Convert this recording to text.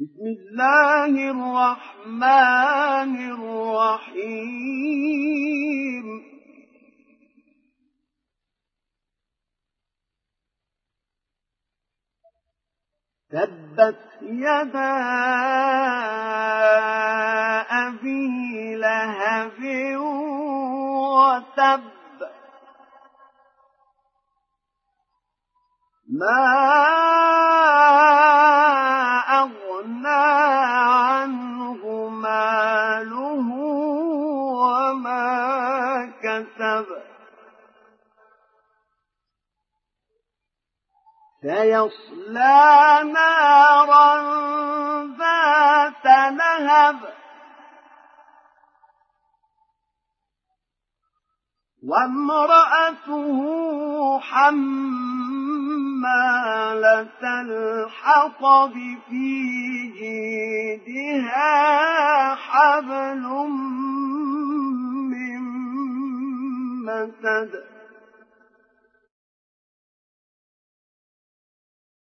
بسم الله الرحمن الرحيم. تبت يدا أبي لهب وتب. ما كسب. سيصلى نارا ذات لهب. وامرأته حمالة الحطب في جيدها. حبل من مسد